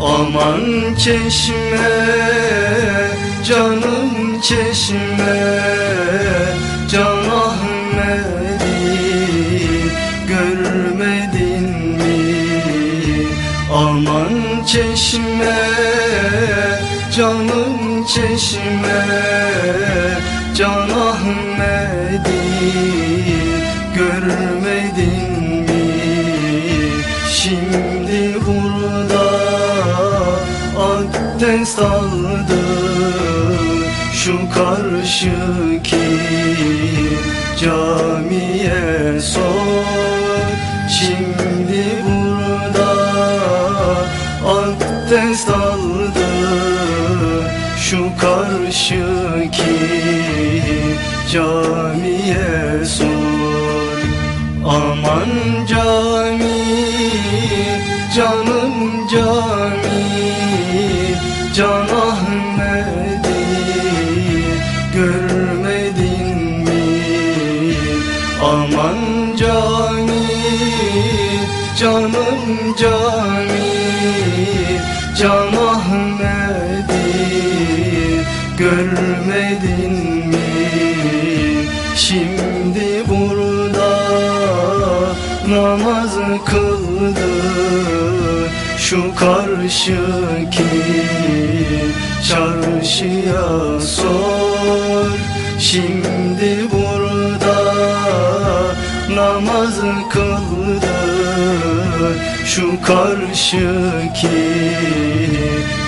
Aman çeşme canım çeşme Can Ahmet'i görmedin mi? Aman çeşme canım çeşme Can Ahmet'i görmedin mi? Şimdi Akdeniz aldı Şu karşıki camiye sor. Şimdi burada Akdeniz aldı Şu karşıki camiye sor. Aman cami, canım cami Can Ahmet'i görmedin mi? Aman cami, canım cami Can Ahmet'i görmedin mi? Şimdi burada namaz kıldı Şu karşıki kıldı Şu karşıki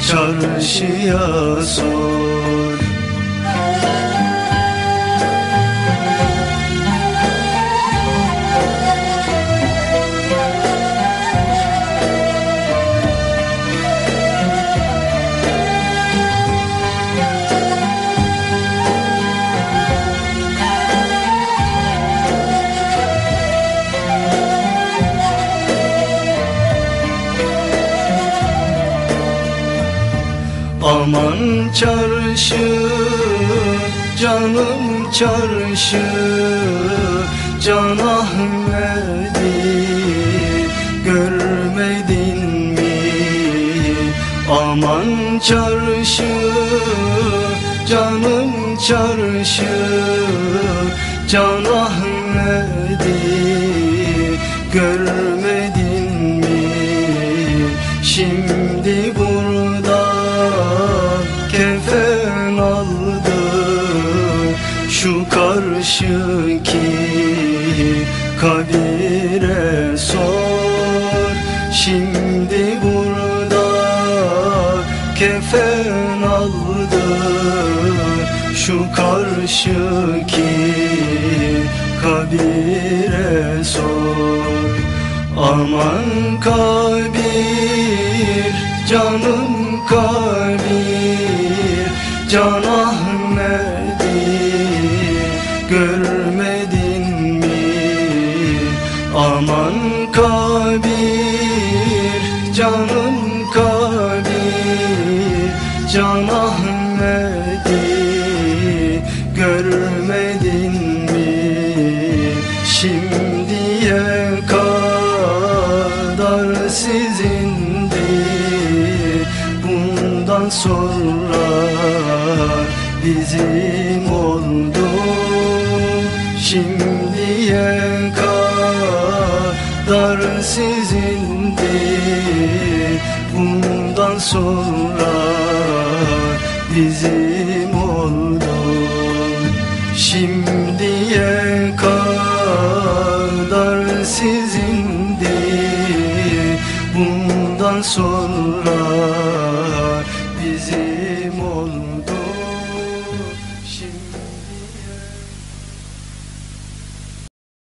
çarşıya sor Aman çarşı canım çarşı Can Ahmet'i görmedin mi? Aman çarşı canım çarşı Can Ahmet'i görmedin mi? Şimdi karşıki kabire sor. Şimdi burada kefen aldı Şu karşıki kabire sor. Aman kabir canım kabir Can Can Ahmet'i görmedin mi? Şimdiye kadar sizindi Bundan sonra bizim oldu. Şimdiye kadar sizindi Bundan sonra bizim oldu Şimdiye kadar sizindi Bundan sonra